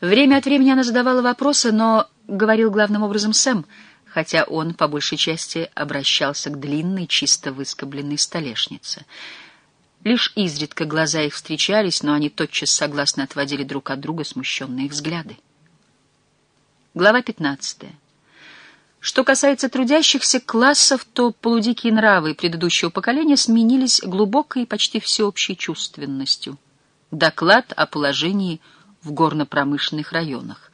Время от времени она задавала вопросы, но говорил главным образом Сэм, хотя он, по большей части, обращался к длинной, чисто выскобленной столешнице. Лишь изредка глаза их встречались, но они тотчас согласно отводили друг от друга смущенные взгляды. Глава пятнадцатая. Что касается трудящихся классов, то полудикие нравы предыдущего поколения сменились глубокой и почти всеобщей чувственностью. Доклад о положении в горно-промышленных районах,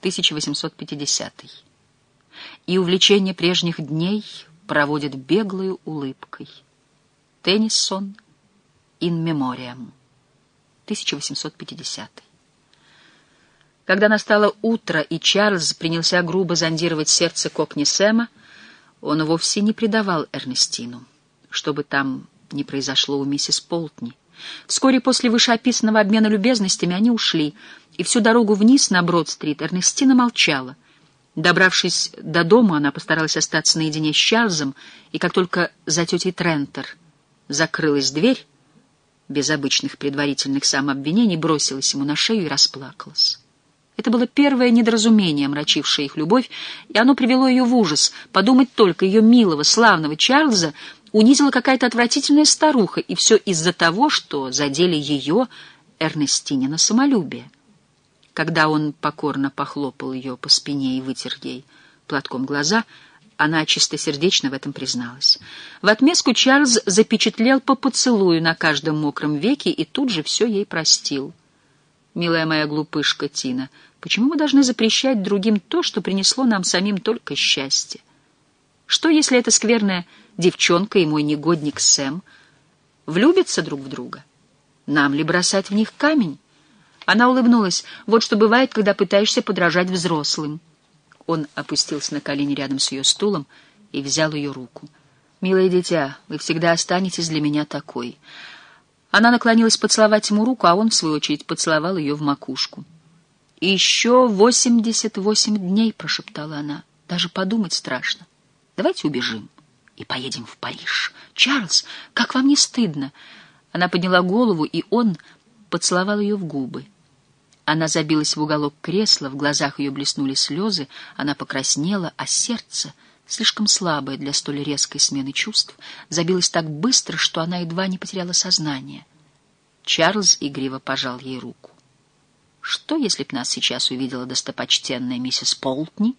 1850 И увлечение прежних дней проводит беглой улыбкой. Теннисон, «In Memoriam», 1850 когда настало утро, и Чарльз принялся грубо зондировать сердце Кокни Сэма, он вовсе не предавал Эрнестину, что бы там ни произошло у миссис Полтни. Вскоре после вышеописанного обмена любезностями они ушли, и всю дорогу вниз на Брод-стрит Эрнестина молчала. Добравшись до дома, она постаралась остаться наедине с Чарльзом, и как только за тетей Трентер закрылась дверь, без обычных предварительных самообвинений бросилась ему на шею и расплакалась. Это было первое недоразумение, мрачившее их любовь, и оно привело ее в ужас. Подумать только, ее милого, славного Чарльза унизила какая-то отвратительная старуха, и все из-за того, что задели ее, Эрнестинина, самолюбие. Когда он покорно похлопал ее по спине и вытер ей платком глаза, она чистосердечно в этом призналась. В отместку Чарльз запечатлел по поцелую на каждом мокром веке и тут же все ей простил. «Милая моя глупышка Тина», Почему мы должны запрещать другим то, что принесло нам самим только счастье? Что, если эта скверная девчонка и мой негодник Сэм влюбятся друг в друга? Нам ли бросать в них камень? Она улыбнулась. Вот что бывает, когда пытаешься подражать взрослым. Он опустился на колени рядом с ее стулом и взял ее руку. «Милое дитя, вы всегда останетесь для меня такой». Она наклонилась поцеловать ему руку, а он, в свою очередь, поцеловал ее в макушку. «Еще восемьдесят восемь дней», — прошептала она. «Даже подумать страшно. Давайте убежим и поедем в Париж. Чарльз, как вам не стыдно?» Она подняла голову, и он поцеловал ее в губы. Она забилась в уголок кресла, в глазах ее блеснули слезы, она покраснела, а сердце, слишком слабое для столь резкой смены чувств, забилось так быстро, что она едва не потеряла сознание. Чарльз игриво пожал ей руку. Что, если б нас сейчас увидела достопочтенная миссис Полтни?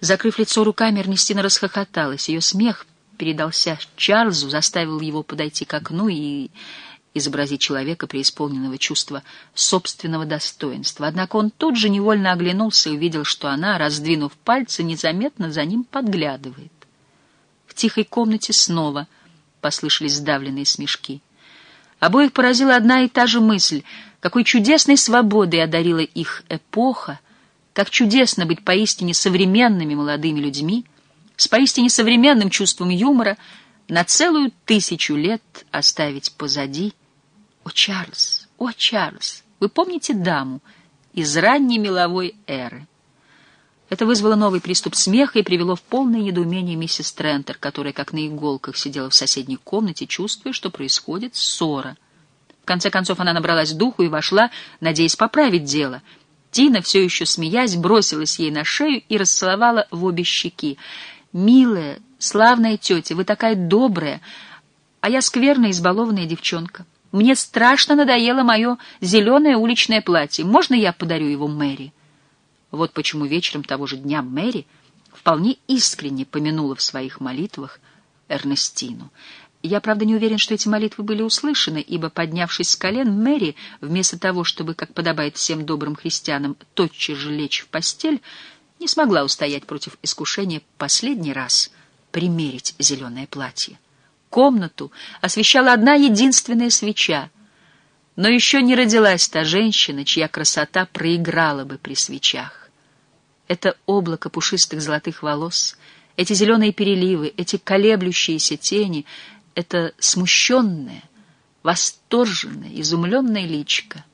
Закрыв лицо руками, Эрнестина расхохоталась. Ее смех передался Чарльзу, заставил его подойти к окну и изобразить человека, преисполненного чувства собственного достоинства. Однако он тут же невольно оглянулся и увидел, что она, раздвинув пальцы, незаметно за ним подглядывает. В тихой комнате снова послышались сдавленные смешки. Обоих поразила одна и та же мысль — какой чудесной свободой одарила их эпоха, как чудесно быть поистине современными молодыми людьми, с поистине современным чувством юмора, на целую тысячу лет оставить позади. О, Чарльз, о, Чарльз, вы помните даму из ранней меловой эры? Это вызвало новый приступ смеха и привело в полное недоумение миссис Трентер, которая, как на иголках, сидела в соседней комнате, чувствуя, что происходит ссора — конце концов она набралась духу и вошла, надеясь поправить дело. Тина, все еще смеясь, бросилась ей на шею и расцеловала в обе щеки. «Милая, славная тетя, вы такая добрая, а я скверная, избалованная девчонка. Мне страшно надоело мое зеленое уличное платье. Можно я подарю его Мэри?» Вот почему вечером того же дня Мэри вполне искренне помянула в своих молитвах Эрнестину. Я, правда, не уверен, что эти молитвы были услышаны, ибо, поднявшись с колен, Мэри, вместо того, чтобы, как подобает всем добрым христианам, тотчас же лечь в постель, не смогла устоять против искушения последний раз примерить зеленое платье. Комнату освещала одна единственная свеча, но еще не родилась та женщина, чья красота проиграла бы при свечах. Это облако пушистых золотых волос, эти зеленые переливы, эти колеблющиеся тени — это смущенное, восторженное, изумленное личико.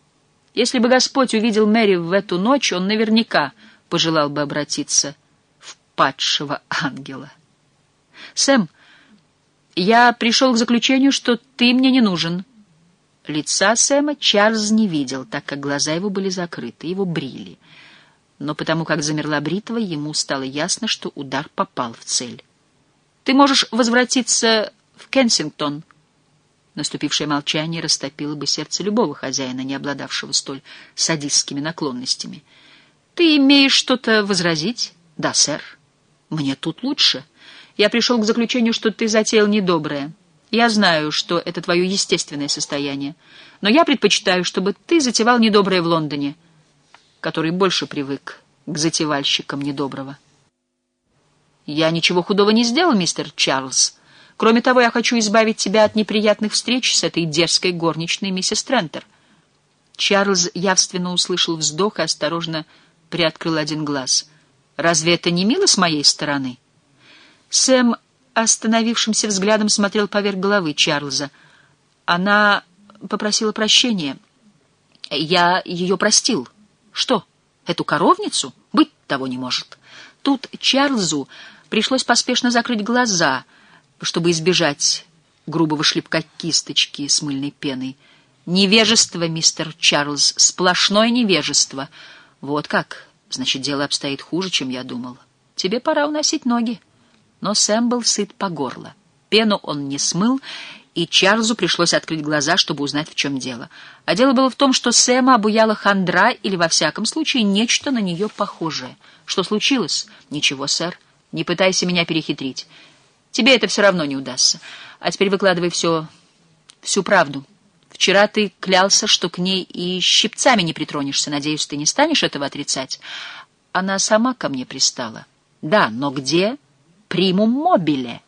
Если бы Господь увидел Мэри в эту ночь, он наверняка пожелал бы обратиться в падшего ангела. «Сэм, я пришел к заключению, что ты мне не нужен». Лица Сэма Чарльз не видел, так как глаза его были закрыты, его брили. Но потому как замерла бритва, ему стало ясно, что удар попал в цель. «Ты можешь возвратиться в Кенсингтон». Наступившее молчание растопило бы сердце любого хозяина, не обладавшего столь садистскими наклонностями. «Ты имеешь что-то возразить?» «Да, сэр. Мне тут лучше. Я пришел к заключению, что ты затеял недоброе». Я знаю, что это твое естественное состояние, но я предпочитаю, чтобы ты затевал недоброе в Лондоне, который больше привык к затевальщикам недоброго. Я ничего худого не сделал, мистер Чарльз. Кроме того, я хочу избавить тебя от неприятных встреч с этой дерзкой горничной миссис Трентер. Чарльз явственно услышал вздох и осторожно приоткрыл один глаз. «Разве это не мило с моей стороны?» Сэм остановившимся взглядом смотрел поверх головы Чарльза. Она попросила прощения. Я ее простил. Что, эту коровницу? Быть того не может. Тут Чарльзу пришлось поспешно закрыть глаза, чтобы избежать грубого шлепка кисточки с мыльной пеной. Невежество, мистер Чарльз, сплошное невежество. Вот как. Значит, дело обстоит хуже, чем я думал. Тебе пора уносить ноги но Сэм был сыт по горло. Пену он не смыл, и Чарльзу пришлось открыть глаза, чтобы узнать, в чем дело. А дело было в том, что Сэма обуяла хандра или, во всяком случае, нечто на нее похожее. Что случилось? Ничего, сэр. Не пытайся меня перехитрить. Тебе это все равно не удастся. А теперь выкладывай все, всю правду. Вчера ты клялся, что к ней и щипцами не притронешься. Надеюсь, ты не станешь этого отрицать. Она сама ко мне пристала. Да, но где примум мобиле,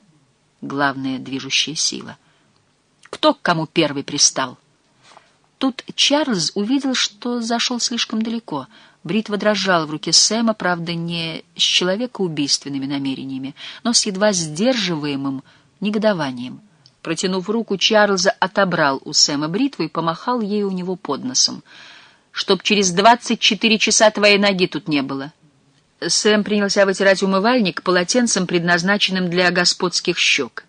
главная движущая сила. Кто к кому первый пристал? Тут Чарльз увидел, что зашел слишком далеко. Бритва дрожала в руке Сэма, правда, не с человекоубийственными намерениями, но с едва сдерживаемым негодованием. Протянув руку, Чарльза отобрал у Сэма бритву и помахал ей у него под носом. «Чтоб через двадцать четыре часа твоей ноги тут не было!» Сэм принялся вытирать умывальник полотенцем, предназначенным для господских щек.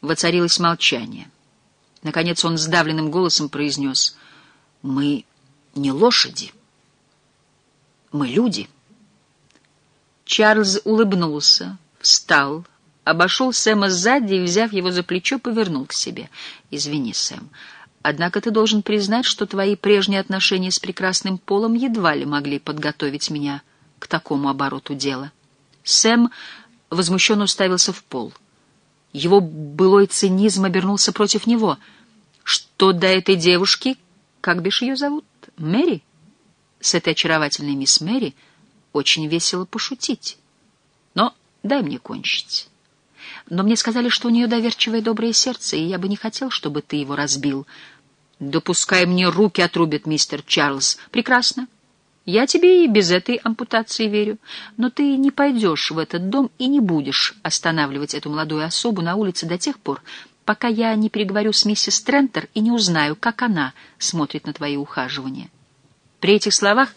Воцарилось молчание. Наконец он сдавленным голосом произнес «Мы не лошади, мы люди». Чарльз улыбнулся, встал, обошел Сэма сзади и, взяв его за плечо, повернул к себе. «Извини, Сэм, однако ты должен признать, что твои прежние отношения с прекрасным полом едва ли могли подготовить меня к такому обороту дела. Сэм возмущенно уставился в пол. Его былой цинизм обернулся против него. Что до этой девушки, как бишь ее зовут, Мэри? С этой очаровательной мисс Мэри очень весело пошутить. Но дай мне кончить. Но мне сказали, что у нее доверчивое доброе сердце, и я бы не хотел, чтобы ты его разбил. Допускай мне руки отрубят, мистер Чарльз. Прекрасно. Я тебе и без этой ампутации верю, но ты не пойдешь в этот дом и не будешь останавливать эту молодую особу на улице до тех пор, пока я не переговорю с миссис Трентер и не узнаю, как она смотрит на твои ухаживания. При этих словах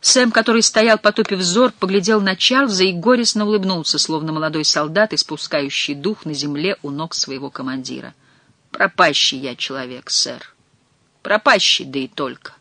Сэм, который стоял, потупив взор, поглядел на Чарльза и горестно улыбнулся, словно молодой солдат, испускающий дух на земле у ног своего командира. «Пропащий я человек, сэр. Пропащий, да и только».